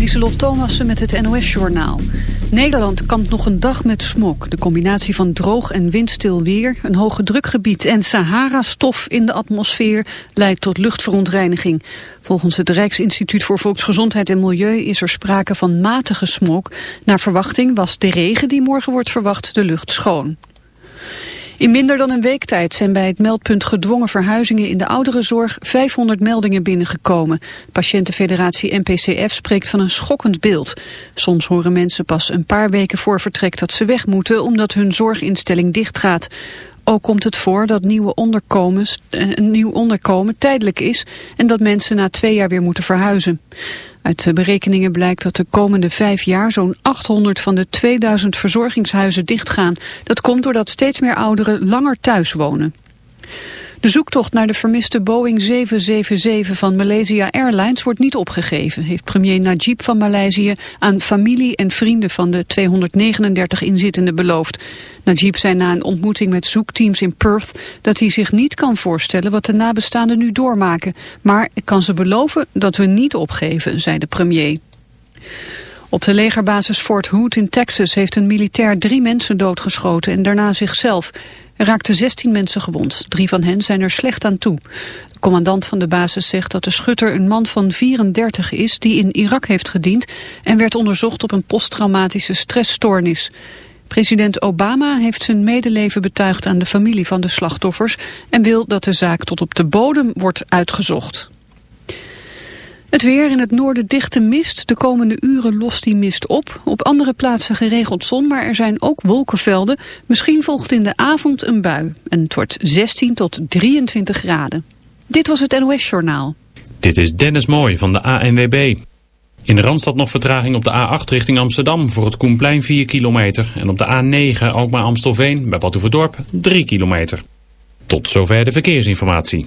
Lieselot Thomassen met het NOS-journaal. Nederland kampt nog een dag met smog. De combinatie van droog en windstil weer, een hoge drukgebied en Sahara-stof in de atmosfeer leidt tot luchtverontreiniging. Volgens het Rijksinstituut voor Volksgezondheid en Milieu is er sprake van matige smog. Naar verwachting was de regen die morgen wordt verwacht de lucht schoon. In minder dan een week tijd zijn bij het meldpunt gedwongen verhuizingen in de ouderenzorg 500 meldingen binnengekomen. Patiëntenfederatie NPCF spreekt van een schokkend beeld. Soms horen mensen pas een paar weken voor vertrek dat ze weg moeten omdat hun zorginstelling dichtgaat. Ook komt het voor dat nieuwe eh, een nieuw onderkomen tijdelijk is en dat mensen na twee jaar weer moeten verhuizen. Uit de berekeningen blijkt dat de komende vijf jaar zo'n 800 van de 2000 verzorgingshuizen dichtgaan. Dat komt doordat steeds meer ouderen langer thuis wonen. De zoektocht naar de vermiste Boeing 777 van Malaysia Airlines wordt niet opgegeven, heeft premier Najib van Maleisië aan familie en vrienden van de 239 inzittenden beloofd. Najib zei na een ontmoeting met zoekteams in Perth dat hij zich niet kan voorstellen wat de nabestaanden nu doormaken. Maar ik kan ze beloven dat we niet opgeven, zei de premier. Op de legerbasis Fort Hood in Texas heeft een militair drie mensen doodgeschoten en daarna zichzelf. Er raakten 16 mensen gewond. Drie van hen zijn er slecht aan toe. De commandant van de basis zegt dat de schutter een man van 34 is... die in Irak heeft gediend en werd onderzocht op een posttraumatische stressstoornis. President Obama heeft zijn medeleven betuigd aan de familie van de slachtoffers... en wil dat de zaak tot op de bodem wordt uitgezocht. Het weer in het noorden dichte mist. De komende uren lost die mist op. Op andere plaatsen geregeld zon, maar er zijn ook wolkenvelden. Misschien volgt in de avond een bui. En het wordt 16 tot 23 graden. Dit was het NOS Journaal. Dit is Dennis Mooij van de ANWB. In de Randstad nog vertraging op de A8 richting Amsterdam voor het Koenplein 4 kilometer. En op de A9 ook maar Amstelveen bij Badhoevedorp 3 kilometer. Tot zover de verkeersinformatie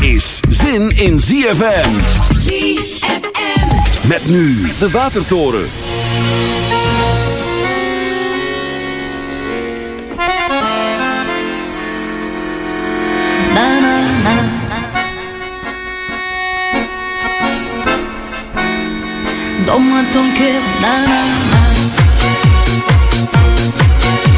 Is zin in ZFM. ZFM. Met nu de Watertoren. Na, na, na. Donne-moi ton cœur, na, na. Shut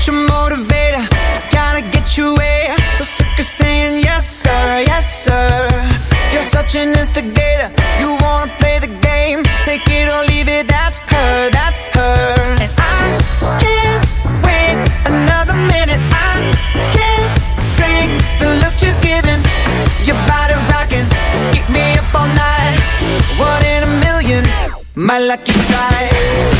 such a motivator, gotta get you away. So sick of saying yes, sir, yes, sir. You're such an instigator, you wanna play the game. Take it or leave it, that's her, that's her. And I can't wait another minute, I can't drink the look she's giving. Your body rocking, keep me up all night. One in a million, my lucky strike.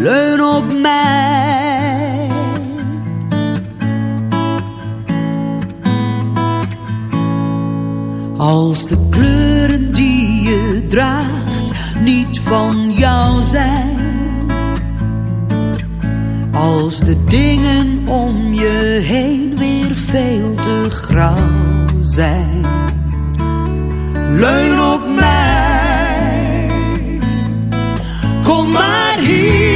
Leun op mij. Als de kleuren die je draagt niet van jou zijn als de dingen om je heen weer veel te grauw zijn. Leun op mij, com Maria.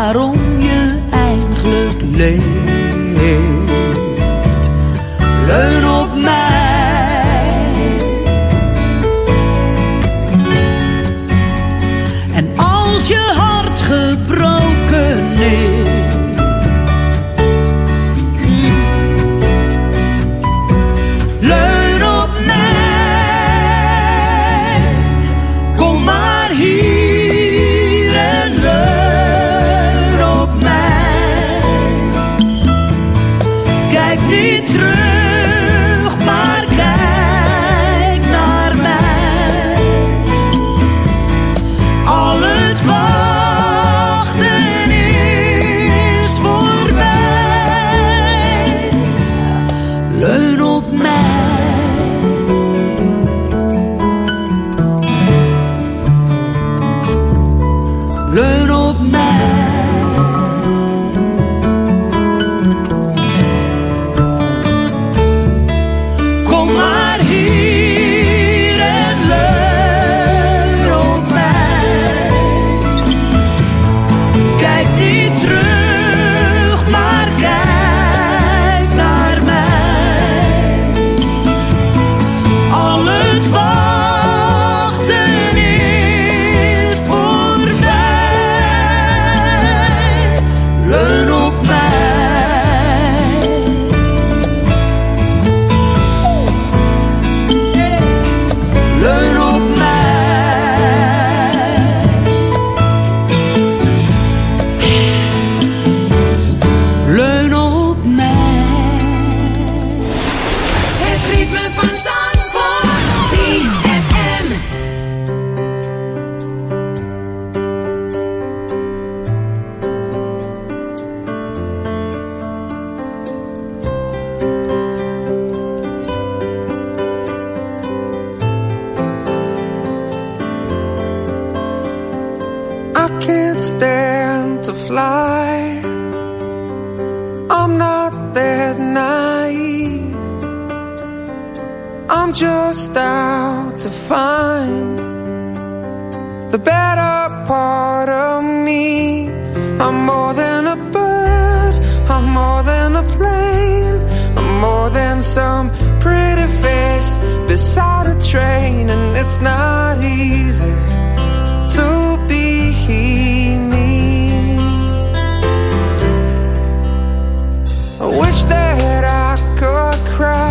I'm just out to find the better part of me. I'm more than a bird, I'm more than a plane, I'm more than some pretty face beside a train, and it's not easy to be me. I wish that I could cry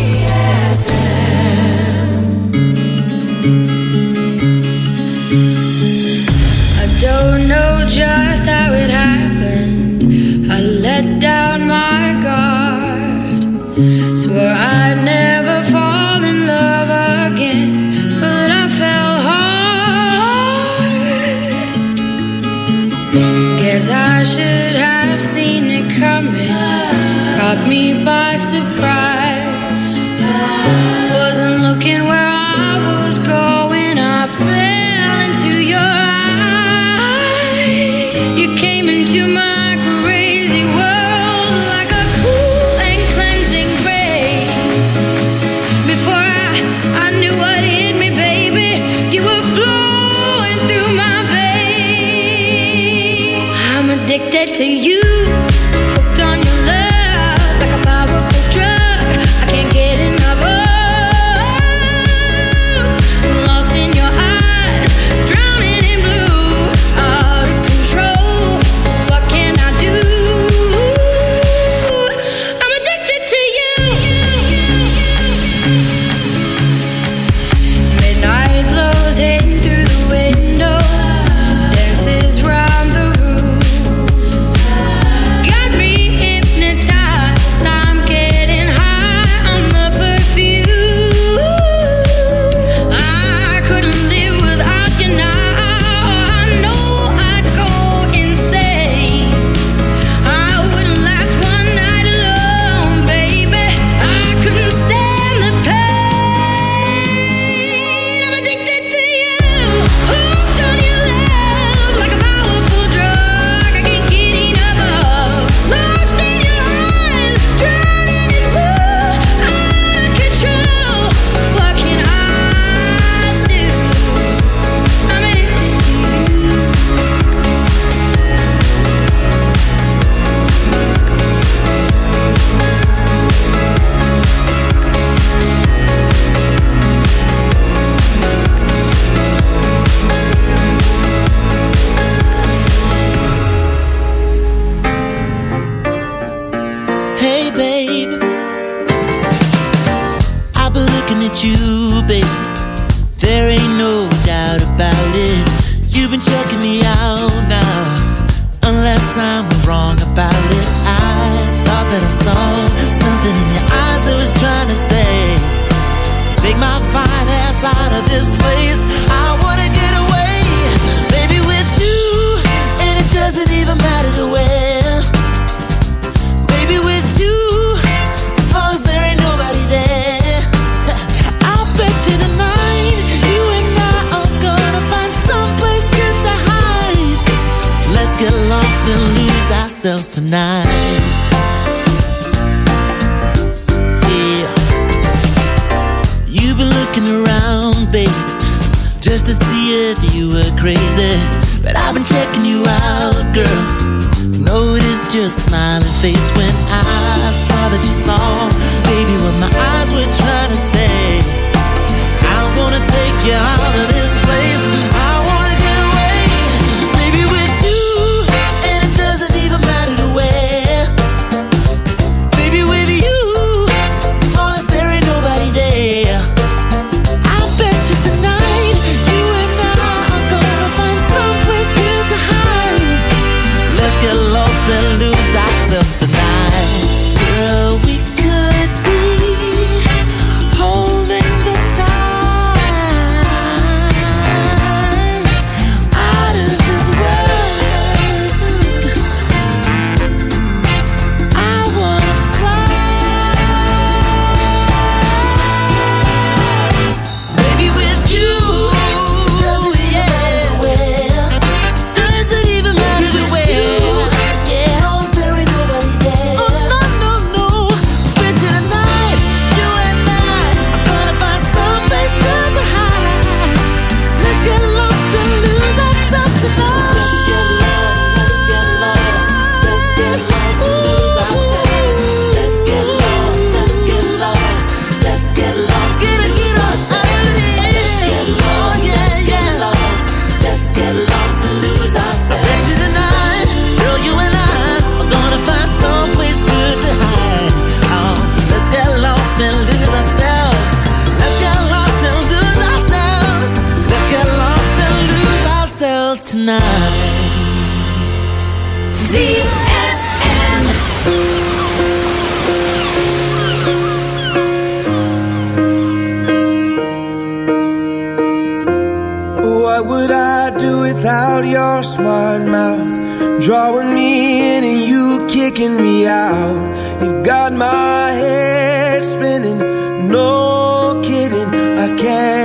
me by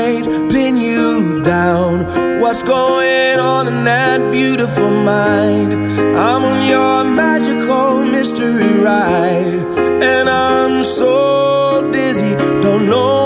might pin you down What's going on in that beautiful mind? I'm on your magical mystery ride And I'm so dizzy, don't know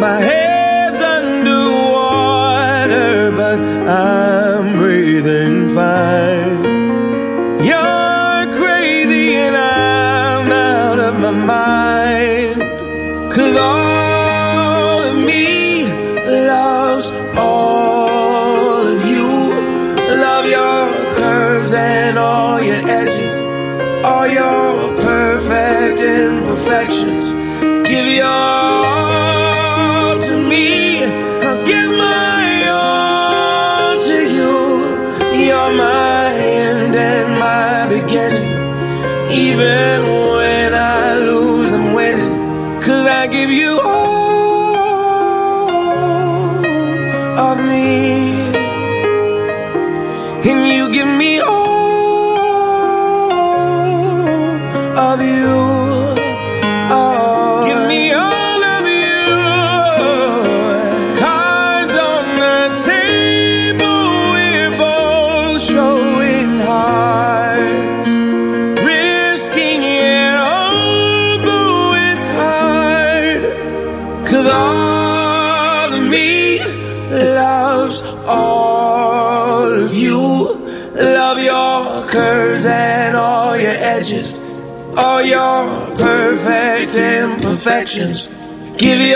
my head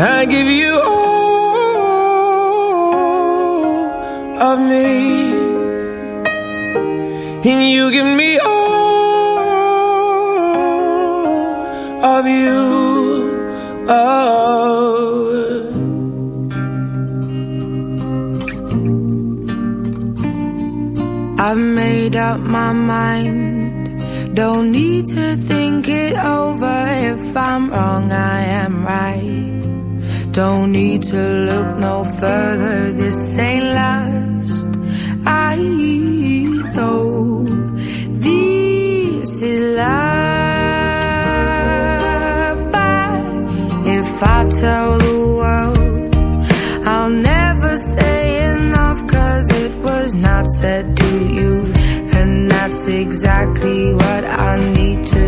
I give you all of me, and you give me all of you. Oh. I've made up my mind. Don't need to think it over. If I'm wrong, I am right. Don't need to look no further, this ain't last. I know this is love. But if I tell the world, I'll never say enough, cause it was not said to you. And that's exactly what I need to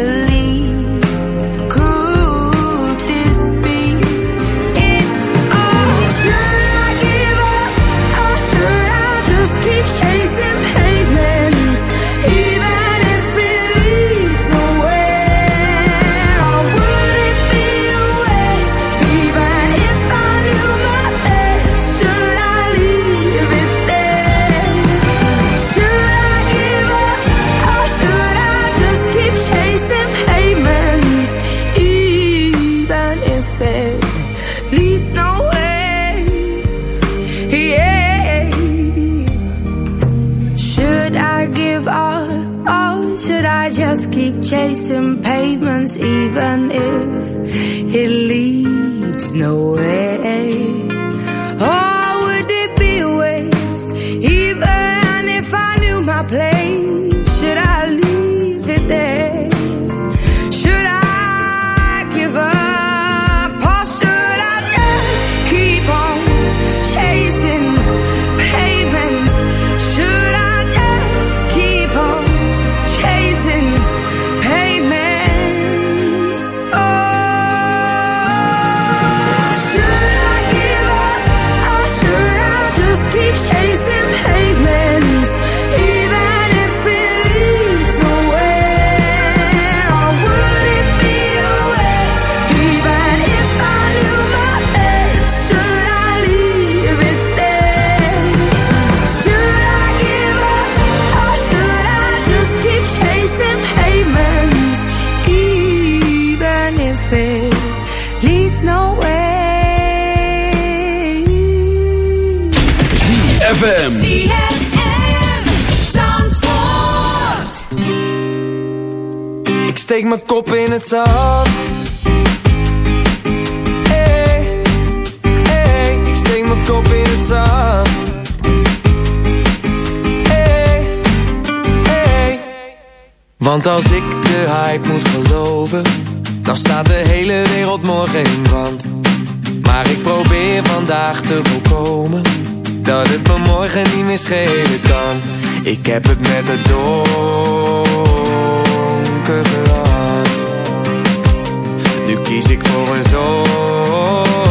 ZFM. Ik steek mijn kop in het zand. Hey, hey, ik steek mijn kop in het zand. Hey, hey. Want als ik de hype moet geloven, dan staat de hele wereld morgen in brand. Maar ik probeer vandaag te voorkomen dat het me morgen niet meer schelen kan. Ik heb het met het donker gehad. Nu kies ik voor een zonnige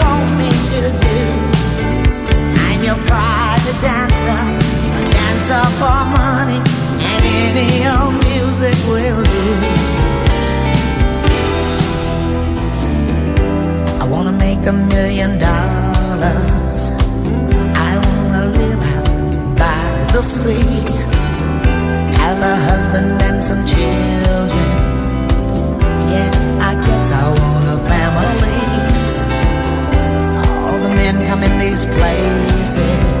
private dancer, a dancer for money, and any old music will do. I wanna make a million dollars. I wanna live out by the sea have a husband and some children. Yeah, I guess I want a family. All the men come in these places,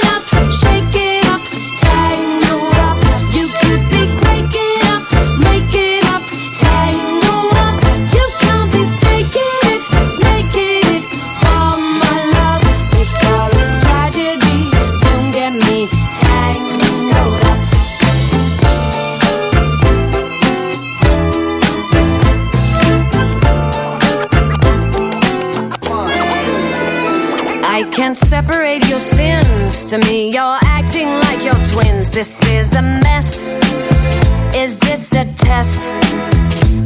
can't separate your sins. To me, you're acting like your twins. This is a mess. Is this a test?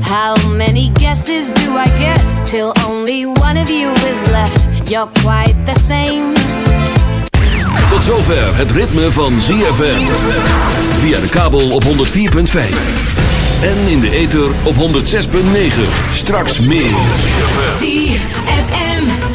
How many guesses do I get till only one of you is left? You're quite the same. Tot zover het ritme van ZFM. Via de kabel op 104.5. En in de ether op 106.9. Straks meer. ZFM.